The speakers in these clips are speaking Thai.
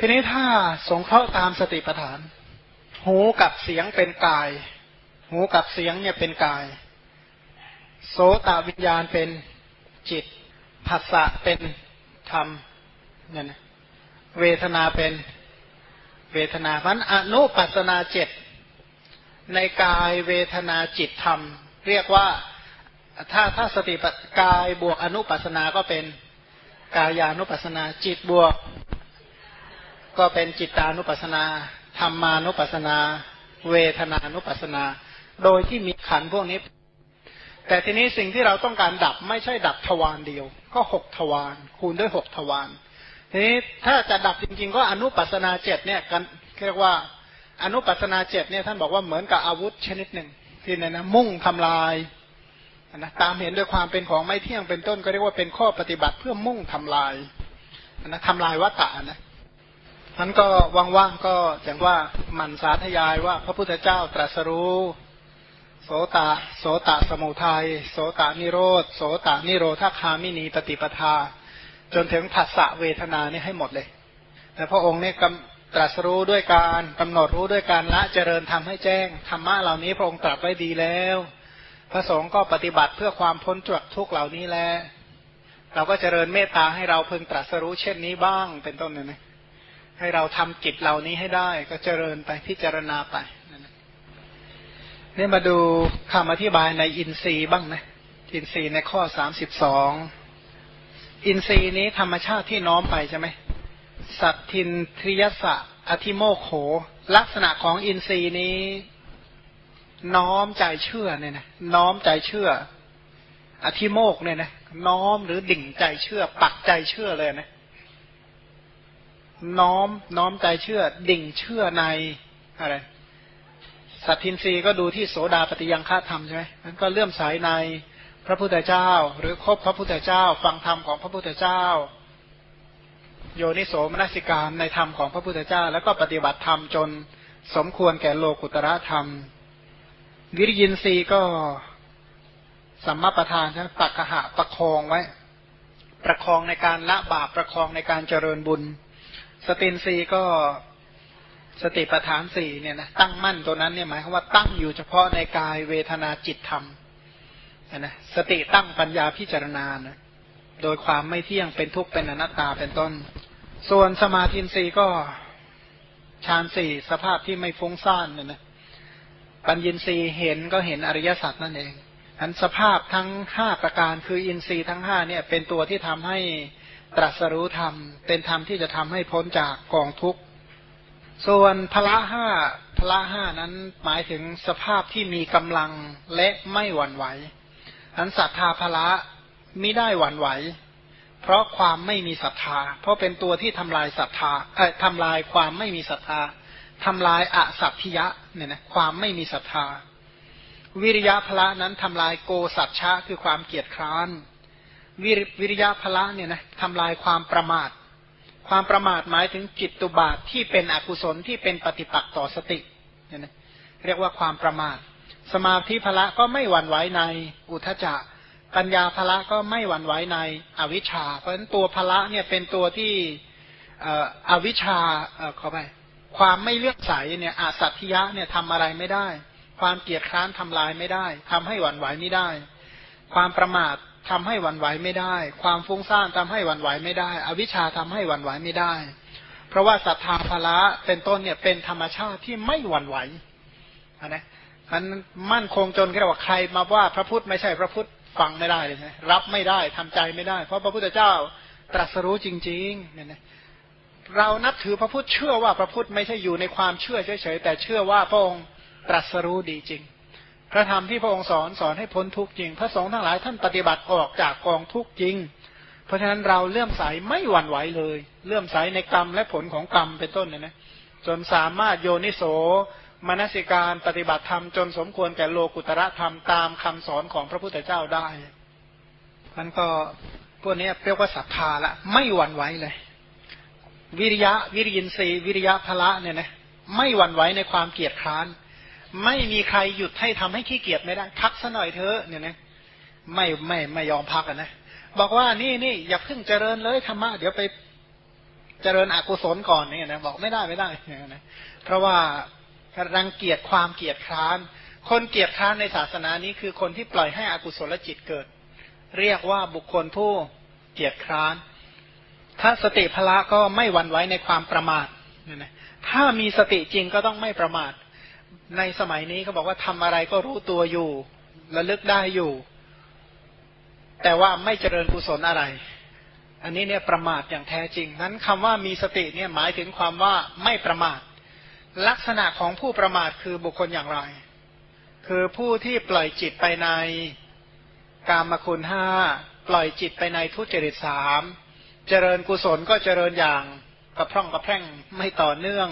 ทีนี้ถ้าสงเคราะห์ตามสติปัฏฐาน หูกับเสียงเป็นกาย หูกับเสียงเนี่ยเป็นกาย โสตวิญญาณเป็นจิตภาษะเป็นธรรมเนี่ยนะเวทนาเป็นเวทนาพันอนุปัสนาเจ็ดในกายเวทนาจิตธรรม เรียกว่าถ้าถ้าสติปัฏกายบวกอนุปัสนาก็เป็นกายานุปัสนาจิตบวก ก็เป็นจิตานุปัสนาธรรมานุปัสนา เวทนานุปัสนา โดยที่มีขันพวกนี้ แต่ทีนี้สิ่งที่เราต้องการดับไม่ใช่ดับทวารเดียว ก็หกทวารคูณด้วยหกทวารทีนี้ถ้าจะดับจริง ๆ ก็อนุปัสนาเจ็ดเนี่ยกันเรียกว่าอนุปัสนาเจ็ดเนี่ยท่านบอกว่าเหมือนกับอาวุธชนิดหนึ่งที่เนี่ยนะมุ่งทำลายนะตามเห็นด้วยความเป็นของไม่เที่ยงเป็นต้นก็เรียกว่าเป็นข้อปฏิบัติเพื่อมุ่งทำลายนะทำลายวัตตะนะ นั้นก็ว่างๆก็อย่างว่ามันสาธยายว่า พระพุทธเจ้าตรัสรู้โสตะโสตะสมุทัยโสตะนิโรธโสตะนิโรธคามินีปฏิปทา จนถึงผัสสะเวทนานี่ให้หมดเลย แต่พระองค์นี่ตรัสรู้ด้วยการกำหนดรู้ด้วยการละเจริญทำให้แจ้งธรรมะเหล่านี้พระองค์ตรัสไว้ดีแล้ว พระสงฆ์ก็ปฏิบัติเพื่อความพ้นจากทุกเหล่านี้แลเราก็เจริญเมตตาให้เราเพิ่งตรัสรู้เช่นนี้บ้างเป็นต้นเลยนะ ให้เราทำกิจเหล่านี้ให้ได้ ก็เจริญไปพิจารณาไปนี่มาดูคำอธิบายในอินทรีย์บ้างนะอินทรีย์ในข้อสามสิบสองอินทรีย์นี้ธรรมชาติที่น้อมไปใช่ไหมสัตทินทริยสะอธิโมโข ลักษณะของอินทรีย์นี้ น้อมใจเชื่อเนี่ยนะน้อมใจเชื่อ อธิโมกเนี่ยนะน้อมหรือดิ่งใจเชื่อ ปักใจเชื่อเลยนะ น้อมน้อมใจเชื่อ ดิ่งเชื่อในอะไรสัตทินรีก็ดูที่โสดาปฏิยังฆาธรรมใช่ไหมมันก็เลื่อมใสในพระพุทธเจ้า หรือคบพระพุทธเจ้า ฟังธรรมของพระพุทธเจ้า โยนิโสมนสิการในธรรมของพระพุทธเจ้า แล้วก็ปฏิบัติธรรมจนสมควรแก่โลกุตระธรรม วิริยินทรีย์ก็สัมมาประธานใช่ไหมปักหะประคองไว้ ประคองในการละบาปประคองในการเจริญบุญ สตินรีก็สติประธานสี่เนี่ยนะตั้งมั่นตัวนั้นเนี่ยหมายความว่าตั้งอยู่เฉพาะในกายเวทนาจิตธรรมนะสติตั้งปัญญาพิจารณานะโดยความไม่เที่ยงเป็นทุกข์เป็นอนัตตาเป็นต้น ส่วนสมาธินีก็ฌานสี่สภาพที่ไม่ฟุ้งซ่านเนี่ยนะปัญญินรีเห็นก็เห็นอริยสัจนั่นเองอันสภาพทั้งห้าประการคืออินทรีย์ทั้งห้าเนี่ย เป็นตัวที่ทำให้ ตรัสรู้ธรรม เป็นธรรมที่จะทำให้พ้นจากกองทุกข์ ส่วนพละห้าพละห้านั้นหมายถึงสภาพที่มีกำลังและไม่หวั่นไหวอันศรัทธาพละไมิได้หวั่นไหว เพราะความไม่มีศรัทธา เพราะเป็นตัวที่ทำลายศรัทธาเอ่อทำลายความไม่มีศรัทธาทำลายอสัพพิยะเนี่ยนะความไม่มีศรัทธา วิริยะพละนั้นทำลายโกสัจฉะคือความเกียจคร้าน วิวริยะพละเนี่ยนะทำลายความประมาท ความประมาทหมายถึงจิตตุบาทที่เป็นอกุศลที่เป็นปฏิปักษ์ต่อสติเนี่ยนะเรียกว่าความประมาท สมาธิพละก็ไม่หวั่นไหวในอุทจจะปัญญาพละก็ไม่หวั่นไหวในอวิชชา เพราะฉะนั้นตัวพละเนี่ยเป็นตัวที่อวิชชาเข้าไปความไม่เลือกใสเนี่ยอาสัตถิยะเนี่ยทำอะไรไม่ได้ ความเกียดคร้านทำลายไม่ได้ทำให้หวั่นไหวไม่ได้ ความประมาท ทำให้วันไหวไม่ได้ ความฟุ้งซ่านทำให้วันไหวไม่ได้ อวิชชาทำให้วันไหวไม่ได้ เพราะว่าศรัทธาภละเป็นต้นเนี่ยเป็นธรรมชาติที่ไม่หวั่นไหวนะมันมั่นคงจนแค่ว่าใครมาว่าพระพุทธไม่ใช่พระพุทธฟังไม่ได้เลยนะรับไม่ได้ทำใจไม่ได้ เพราะพระพุทธเจ้าตรัสรู้จริงๆเนี่ยนะเรานับถือพระพุทธเชื่อว่าพระพุทธไม่ใช่อยู่ในความเชื่อเฉยๆแต่เชื่อว่าพระองค์ตรัสรู้ดีจริง พระธรรมที่พระองค์สอนสอนให้พ้นทุกข์จริง พระสงฆ์ทั้งหลายท่านปฏิบัติออกจากกองทุกข์จริง เพราะฉะนั้นเราเลื่อมใสไม่หวั่นไหวเลยเลื่อมใสในกรรมและผลของกรรมเป็นต้นเนี่ยนะจนสามารถโยนิโสมนสิการปฏิบัติธรรมจนสมควรแก่โลกุตระธรรมตามคำสอนของพระพุทธเจ้าได้มันก็พวกนี้เรียกว่าศรัทธาละไม่หวั่นไหวเลย วิริยะวิริยินทรีย์วิริยะพละเนี่ยนะไม่หวั่นไหวในความเกียดคร้าน ไม่มีใครหยุดให้ทำให้ขี้เกียจไม่ได้ พักซะหน่อยเถอะเนี่ยนะไม่ไม่ไม่ยอมพักอะนะบอกว่านี่นี่อย่าเพิ่งเจริญเลยธรรมะเดี๋ยวไปเจริญอกุศลก่อนเนี่ยนะบอกไม่ได้ไม่ได้นะเพราะว่ารังเกียจความเกียจคร้าน คนเกียจคร้านในศาสนานี้คือคนที่ปล่อยให้อกุศลจิตเกิด เรียกว่าบุคคลผู้เกียจคร้าน ถ้าสติพละก็ไม่หวั่นไหวในความประมาทเนี่ยนะถ้ามีสติจริงก็ต้องไม่ประมาท ในสมัยนี้เขาบอกว่าทำอะไรก็รู้ตัวอยู่ระลึกได้อยู่ แต่ว่าไม่เจริญกุศลอะไร อันนี้เนี่ยประมาทอย่างแท้จริง นั้นคำว่ามีสติเนี่ยหมายถึงความว่าไม่ประมาท ลักษณะของผู้ประมาทคือบุคคลอย่างไร คือผู้ที่ปล่อยจิตไปในกามคุณห้าปล่อยจิตไปในทุจริตสามเจริญกุศลก็เจริญอย่างกระพร่องกระแพร่งไม่ต่อเนื่อง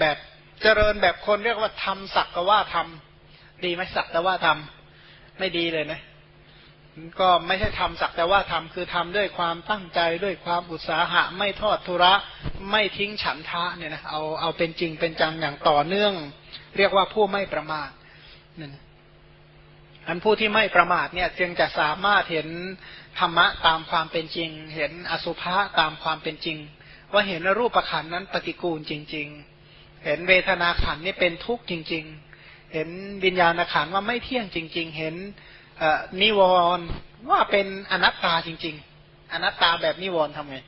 แบบ เจริญแบบคนเรียกว่าทำสักกว่าทำดีไหมสักแต่ว่าทำไม่ดีเลยนะ ก็ไม่ใช่ทำสักแต่ว่าทำคือทำด้วยความตั้งใจด้วยความอุตสาหะ ไม่ทอดทุระ ไม่ทิ้งฉันทะเนี่ยนะเอาเอาเป็นจริงเป็นจังอย่างต่อเนื่อง เรียกว่าผู้ไม่ประมาทนั่นอันผู้ที่ไม่ประมาทเนี่ยจึงจะสามารถเห็นธรรมะตามความเป็นจริง เห็นอสุภะตามความเป็นจริง ว่าเห็นรูปขันนั้นปฏิกูลจริง ๆ เห็นเวทนาขันนี่เป็นทุกข์จริง ๆ เห็นวิญญาณขันว่าไม่เที่ยงจริง ๆ เห็นนิวรณ์ว่าเป็นอนัตตาจริง ๆ อนัตตาแบบนิวรณ์ทำไง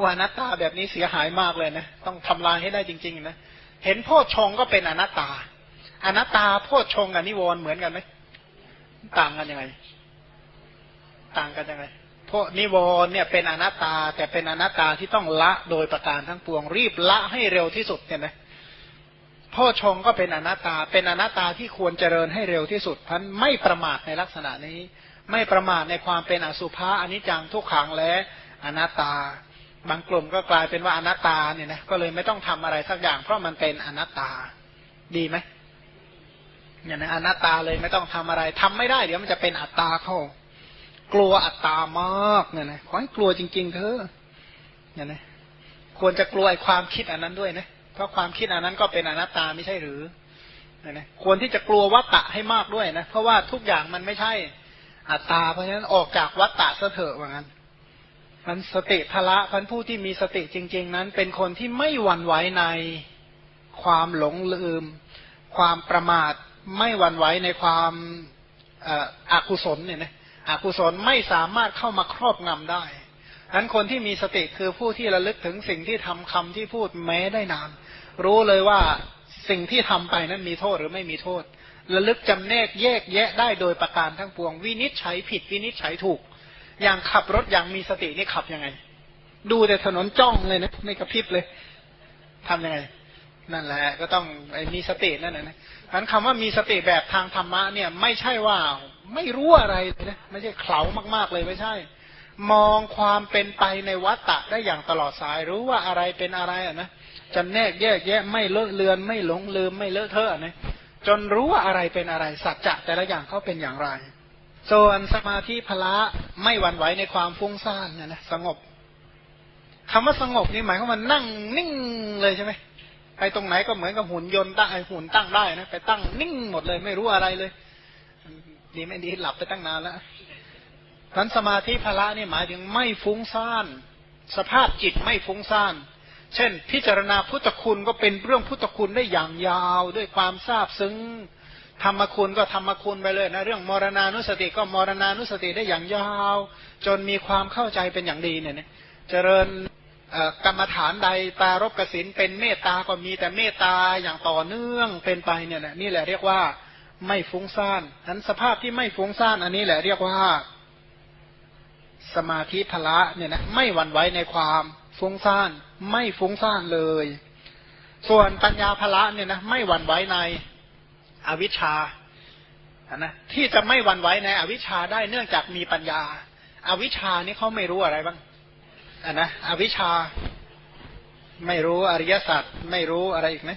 ว่าอนัตตาแบบนี้เสียหายมากเลยนะต้องทำลายให้ได้จริง ๆ นะเห็นโพชฌงก็เป็นอนัตตา อนัตตาโพชฌงกับนิวรณ์เหมือนกันไหมต่างกันยังไง ต่างกันยังไง พวกนิวรณ์เนี่ยเป็นอนัตตา แต่เป็นอนัตตาที่ต้องละโดยประการทั้งปวง รีบละให้เร็วที่สุดเนี่ยนะพ่อชงก็เป็นอนัตตา เป็นอนัตตาที่ควรเจริญให้เร็วที่สุดพันไม่ประมาทในลักษณะนี้ ไม่ประมาทในความเป็นอสุภะอนิจจังทุกขังและอนัตตา บางกลุ่มก็กลายเป็นว่าอนัตตาเนี่ยนะก็เลยไม่ต้องทำอะไรสักอย่าง เพราะมันเป็นอนัตตาดีไหมเนี่ยนะอนัตตาเลยไม่ต้องทำอะไรทำไม่ได้เดี๋ยวมันจะเป็นอัตตาเข้า กลัวอัตตามากเนี่ยนะขอให้กลัวจริง ๆเถอเนี่ยนะควรจะกลัวไอ้ความคิดอันนั้นด้วยนะเพราะความคิดอันนั้นก็เป็นอนัตตาไม่ใช่หรือเนี่ยนะควรที่จะกลัววัตตะให้มากด้วยนะเพราะว่าทุกอย่างมันไม่ใช่อัตตา เพราะฉะนั้นออกจากวัตตะเถอะว่างั้นมันสติพละพันผู้ที่มีสติจริง ๆ นั้น เป็นคนที่ไม่หวั่นไหวในความหลงลืม ความประมาทไม่หวั่นไหวในความอกุศลเนี่ยนะ อกุศลไม่สามารถเข้ามาครอบงำได้ฉะนั้นคนที่มีสติคือผู้ที่ระลึกถึงสิ่งที่ทำคำที่พูดแม้ได้นาน รู้เลยว่าสิ่งที่ทำไปนั้นมีโทษหรือไม่มีโทษ ระลึกจำแนกแยกแยะได้โดยประการทั้งปวง วินิจฉัยผิดวินิจฉัยถูก อย่างขับรถอย่างมีสตินี่ขับยังไง ดูแต่ถนนจ้องเลยนะไม่กระพริบเลย ทํำยังไง นั่นแหละ ก็ต้องมีสตินั่นแหละนะอันคำว่ามีสติแบบทางธรรมะเนี่ย ไม่ใช่ว่า ไม่รู้อะไรนะไม่ใช่เข่ามากๆเลยไม่ใช่ มองความเป็นไปในวัฏฏะได้อย่างตลอดสายรู้ว่าอะไรเป็นอะไรอะนะจำแนกแยกแยะไม่เลอะเลือน ไม่หลงลืมไม่เลอะเทอะนะจนรู้ว่าอะไรเป็นอะไร สัจจะแต่ละอย่างเขาเป็นอย่างไร ส่วนสมาธิพละไม่หวั่นไหวในความฟุ้งซ่านนี่ยนะสงบคำว่าสงบนี่หมายความว่านั่งนิ่งเลยใช่ไหมไปตรงไหนก็เหมือนกับหุ่นยนต์ตั้งไอหุ่นตั้งได้นะไปตั้งนิ่งหมดเลยไม่รู้อะไรเลย ดีไม่ดีหลับไปตั้งนานแล้วนั้นสมาธิพละนี่หมายถึงไม่ฟุ้งซ่าน สภาพจิตไม่ฟุ้งซ่าน เช่น พิจารณาพุทธคุณก็เป็นเรื่องพุทธคุณได้อย่างยาวด้วยความทราบซึ้งธรรมคุณก็ธรรมคุณไปเลยนะเรื่องมรณานุสติก็มรณานุสติได้อย่างยาว จนมีความเข้าใจเป็นอย่างดีเนี่ยเจริญกรรมฐานใดตารบกสินเป็นเมตตาก็มีแต่เมตตาอย่างต่อเนื่องเป็นไปเนี่ยนี่แหละเรียกว่า ไม่ฟุ้งซ่านนั้นสภาพที่ไม่ฟุ้งซ่านอันนี้แหละเรียกว่า สมาธิพละเนี่ยนะไม่หวั่นไหวในความฟุ้งซ่าน ไม่ฟุ้งซ่านเลย ส่วนปัญญาพละเนี่ยนะไม่หวั่นไหวในอวิชชานะที่จะไม่หวั่นไหวในอวิชชาได้เนื่องจากมีปัญญาอาวิชชานี่เขาไม่รู้อะไรบ้างอันนะอวิชชา ไม่รู้อริยสัจไม่รู้อะไรอีกไหม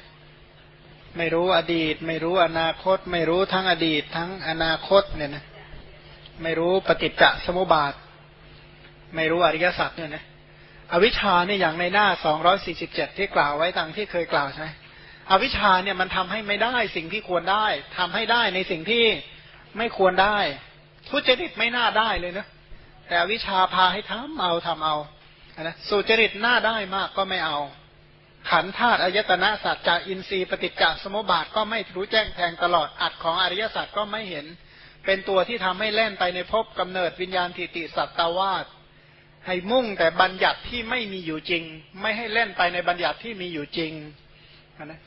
ไม่รู้อดีต ไม่รู้อนาคต ไม่รู้ทั้งอดีต ทั้งอนาคตเนี่ยนะไม่รู้ปฏิจจสมุปบาท ไม่รู้อริยสัจเนี่ยนะอวิชชาเนี่ยอย่างในหน้าสองร้อยสี่สิบเจ็ดที่กล่าวไว้ตังที่เคยกล่าวใช่ไหมอวิชชาเนี่ยมันทำให้ไม่ได้สิ่งที่ควรได้ทำให้ได้ในสิ่งที่ไม่ควรได้ทุจริตไม่น่าได้เลยนะแต่อวิชชาพาให้ทำเอาทำเอานะสุจริตน้าได้มากก็ไม่เอา ขันธาตุอายตนะสัจจะอินทรีย์ปฏิจจสมุปบาทก็ไม่รู้แจ้งแทงตลอดอัดของอริยสัจก็ไม่เห็น เป็นตัวที่ทำให้เล่นไปในภพกำเนิดวิญญาณทิติสัตตวาสให้มุ่งแต่บัญญัติที่ไม่มีอยู่จริง ไม่ให้เล่นไปในบัญญัติที่มีอยู่จริงนะ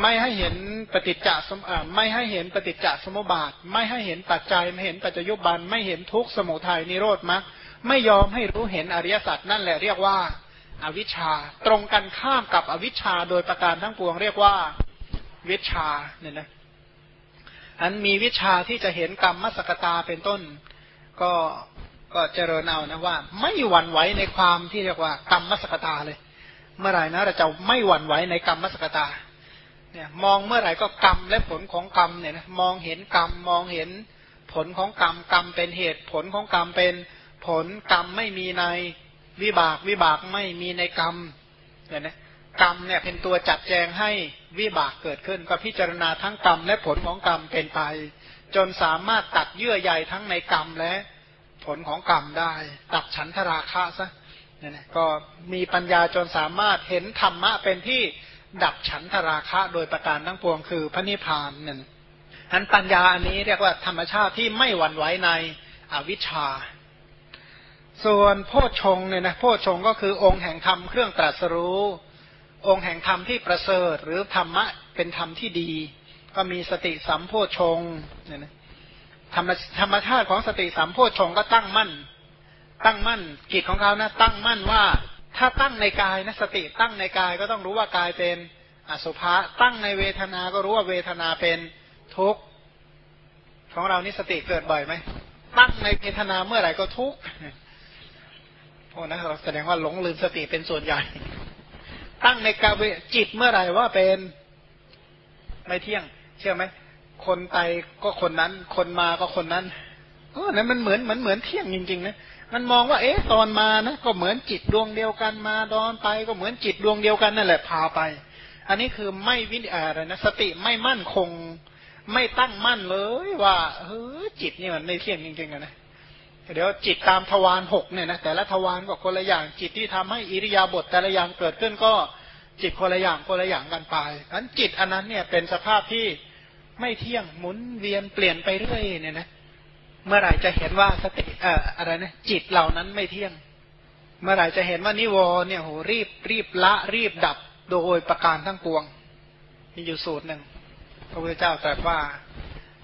ไม่ให้เห็นปฏิจจสมไม่ให้เห็นปฏิจจสมุปบาท ไม่ให้เห็นปัจจัยไม่เห็นปัจจยุบันไม่เห็นทุกสมุทัยนิโรธมรรคไม่ยอมให้รู้เห็นอริยสัจนั่นแหละเรียกว่า อวิชชา ตรงกันข้ามกับอวิชชาโดยประการทั้งปวงเรียกว่าวิชาเนี่ยนะอันมีวิชาที่จะเห็นกรรมมสกตาเป็นต้น ก็ก็เจริญเอานะว่า ไม่หวั่นไหวในความที่เรียกว่ากรรมมสกตาเลย เมื่อไหร่นะเราจะไม่หวั่นไหวในกรรมมสกตา เนี่ยมองเมื่อไหร่ก็กรรมและผลของกรรมเนี่ยนะมองเห็นกรรมมองเห็นผลของกรรมกรรมเป็นเหตุผลของกรรมเป็นผลกรรมไม่มีใน วิบากวิบากไม่มีในกรรมเนี่ยนะกรรมเนี่ยเป็นตัวจัดแจงให้วิบากเกิดขึ้น ก็พิจารณาทั้งกรรมและผลของกรรมเป็นไป จนสามารถตัดเยื่อใยทั้งในกรรมและผลของกรรมได้ ตัดฉันทราคะซะเนี่ยนะก็มีปัญญาจนสามารถเห็นธรรมะเป็นที่ดับฉันทราคะโดยประการทั้งปวงคือพระนิพพานนั่นนั้นปัญญาอันนี้เรียกว่าธรรมชาติที่ไม่หวั่นไหวในอวิชชา ส่วนโพชงเนี่ยนะโพชงก็คือองค์แห่งธรรมเครื่องตรัสรู้ องค์แห่งธรรมที่ประเสริฐ หรือธรรมะเป็นธรรมที่ดี ก็มีสติสัมโพชงเนี่ยนะธรรมธรรมชาติของสติสัมโพชงก็ตั้งมั่น ตั้งมั่นกิจของเขานะตั้งมั่นว่า ถ้าตั้งในกายนะสติตั้งในกายก็ต้องรู้ว่ากายเป็นอสุภะตั้งในเวทนาก็รู้ว่าเวทนาเป็นทุกข์ของเรานี่สติเกิดบ่อยไหมตั้งในเวทนาเมื่อไหร่ก็ทุกข์ อ้นะเราแสดงว่าหลงลืมสติเป็นส่วนใหญ่ ตั้งในกายจิตเมื่อไหร่ว่าเป็นไม่เที่ยง เชื่อไหมคนไปก็คนนั้น คนมาก็คนนั้นเออนั้นมันเหมือนเหมือนเหมือนเที่ยงจริงๆนะมันมองว่า เอ๊ะตอนมานะก็เหมือนจิตดวงเดียวกันมาตอนไปก็เหมือนจิตดวงเดียวกันนั่นแหละพาไป อันนี้คือไม่วิอะไรนะสติไม่มั่นคง ไม่ตั้งมั่นเลยว่าเฮ้ยจิตนี่มันไม่เที่ยงจริงๆนะ เดี๋ยวจิตตามทวารหกเนี่ยนะแต่ละทวารก็คนละอย่างจิตที่ทำให้อิริยาบถแต่ละอย่างเกิดขึ้นก็จิตคนละอย่างคนละอย่างกันไปนั้นจิตอันนั้นเนี่ยเป็นสภาพที่ไม่เที่ยงหมุนเวียนเปลี่ยนไปเรื่อยเนี่ยนะเมื่อไหร่จะเห็นว่าสติเอ่ออะไรนะจิตเหล่านั้นไม่เที่ยง เมื่อไหร่จะเห็นว่านิวรเนี่ยโหรีบรีบละรีบดับโดยประการทั้งปวงมีอยู่สูตรหนึ่งพระพุทธเจ้าตรัสว่า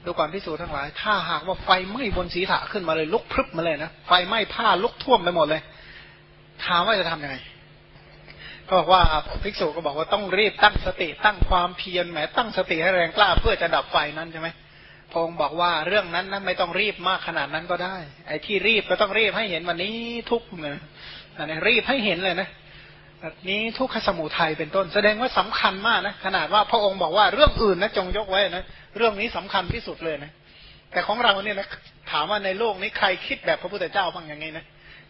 ดูก่อนพิสูจน์ทั้งหลาย ถ้าหากว่าไฟไหม้บนศีรษะขึ้นมาเลยลุกพรึบมาเลยนะ ไฟไหม้ผ้าลุกท่วมไปหมดเลย ถามว่าจะทํำยังไง ก็บอกว่าภิกษุก็บอกว่าต้องรีบตั้งสติตั้งความเพียรแหมตั้งสติให้แรงกล้าเพื่อจะดับไฟนั้นใช่ไหมพงบอกว่าเรื่องนั้นนะไม่ต้องรีบมากขนาดนั้นก็ได้ ไอ้ที่รีบก็ต้องรีบให้เห็นวันนี้ทุกเนี่ยรีบให้เห็นเลยนะนี้ทุกขสมุทัยเป็นต้น แสดงว่าสำคัญมากนะขนาดว่าพระองค์บอกว่าเรื่องอื่นนะจงยกไว้นะ เรื่องนี้สำคัญที่สุดเลยนะ แต่ของเราเนี่ยนะถามว่าในโลกนี้ใครคิดแบบพระพุทธเจ้าบ้างย่างไงนะ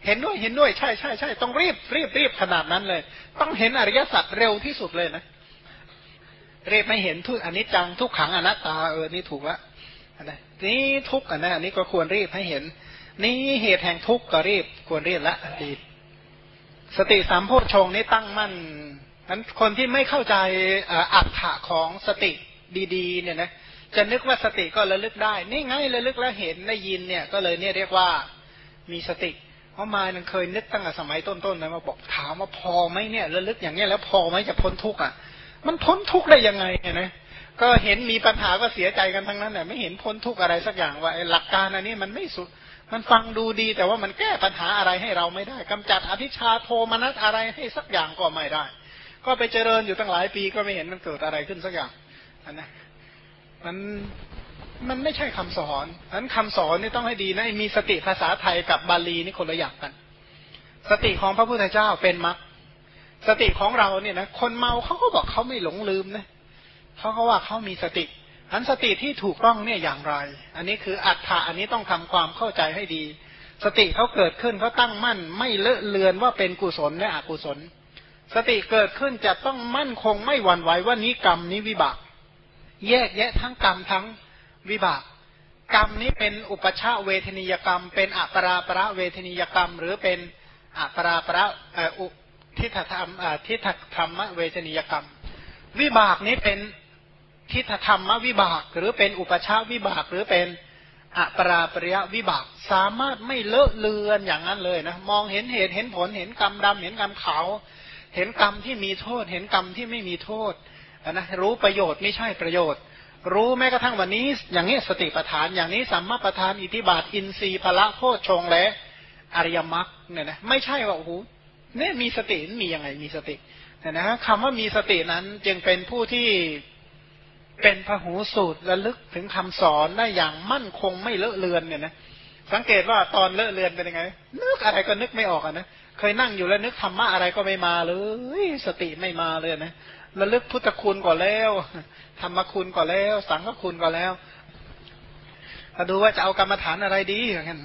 เห็นด้วยเห็นด้วยใช่ใช่ใช่ต้องรีบรีบรีบขนาดนั้นเลย ต้องเห็นอริยสัจเร็วที่สุดเลยนะรีบไม่เห็นทุกอันนี้จังทุกขังอนัตตาเออนี่ถูกละนะนี่ทุกอันนะอันนี้ก็ควรรีบให้เห็น นี่เหตุแห่งทุกข์ก็รีบควรรีบละดีสติสามโพชฌงนี้ตั้งมั่นนั้นคนที่ไม่เข้าใจอัตถะของสติดีๆเนี่ยนะ จะนึกว่าสติก็ระลึกได้ นี่ไงระลึกแล้วเห็นได้ยินเนี่ย ก็เลยเนี่ยเรียกว่ามีสติ เพราะมามันเคยนึกตั้งแต่สมัยต้นๆนะมาบอกถามว่าพอไหมเนี่ยระลึกอย่างเนี้ยแล้วพอไหมจะพ้นทุกข์อะ มันพ้นทุกข์ได้ยังไงเนี่ยนะก็เห็นมีปัญหาก็เสียใจกันทั้งนั้นแหละไม่เห็นพ้นทุกข์อะไรสักอย่างว่าหลักการอันนี้มันไม่สุด มันฟังดูดี แต่ว่ามันแก้ปัญหาอะไรให้เราไม่ได้กำจัดอภิชาโทมนัสอะไรให้สักอย่างก็ไม่ได้ ก็ไปเจริญอยู่ตั้งหลายปีก็ไม่เห็นมันเกิดอะไรขึ้นสักอย่างอันนะ มันมันไม่ใช่คำสอนอันคำสอนนี่ต้องให้ดีนะมีสติภาษาไทยกับบาลีนี่คนละอย่างกัน สติของพระพุทธเจ้าเป็นมรรคสติของเราเนี่ยนะคนเมาเขาก็บอกเขาไม่หลงลืมนะเขาก็ว่าเขามีสติอันสติที่ถูกต้องเนี่ยอย่างไร อันนี้คืออัฏฐะอันนี้ต้องทำความเข้าใจให้ดี สติเขาเกิดขึ้นเขาตั้งมั่น ไม่เลอะเลือนว่าเป็นกุศลและอกุศล สติเกิดขึ้นจะต้องมั่นคงไม่หวั่นไหวว่านี้กรรมนี้วิบาก แยกแยะทั้งกรรมทั้งวิบาก กรรมนี้เป็นอุปชาเวทนิยกรรม เป็นอัปราประเวทนิยกรรม หรือเป็นอัปราประอุทิฏฐธรรมทิฏฐธรรมเวชนียกรรม วิบากนี้เป็นทิฏฐธรรมวิบาก หรือเป็นอุปชาวิบากหรือเป็นอัปราปริยวิบากสามารถไม่เลอะเลือนอย่างนั้นเลยนะมองเห็นเหตุเห็นผลเห็นกรรมดำเห็นกรรมขาว เห็นกรรมที่มีโทษ เห็นกรรมที่ไม่มีโทษ นะรู้ประโยชน์ไม่ใช่ประโยชน์ รู้แม้กระทั่งวันนี้ อย่างนี้สติปัฏฐาน อย่างนี้สัมมาปัฏฐานอิทธิบาทอินทรีย์พละโพชฌงและอริยมรรคเนี่ยนะไม่ใช่ว่าโอ้โหเนี่ยมีสติมียังไงมีสติแต่นะคำว่ามีสตินั้นจึงเป็นผู้ที่เป็นพหูสูตรระลึกถึงคำสอนได้อย่างมั่นคงไม่เลอะเลือนเนี่ยนะสังเกตว่าตอนเลอะเลือนเป็นยังไง นึกอะไรก็นึกไม่ออกอะนะเคยนั่งอยู่แล้วนึกธรรมะอะไรก็ไม่มาเลยสติไม่มาเลยนะ ระลึกพุทธคุณก่อนแล้วธรรมคุณก่อนแล้ว สังฆคุณก่อนแล้วถ้าดูว่าจะเอากรรมฐานอะไรดีอย่างนั้น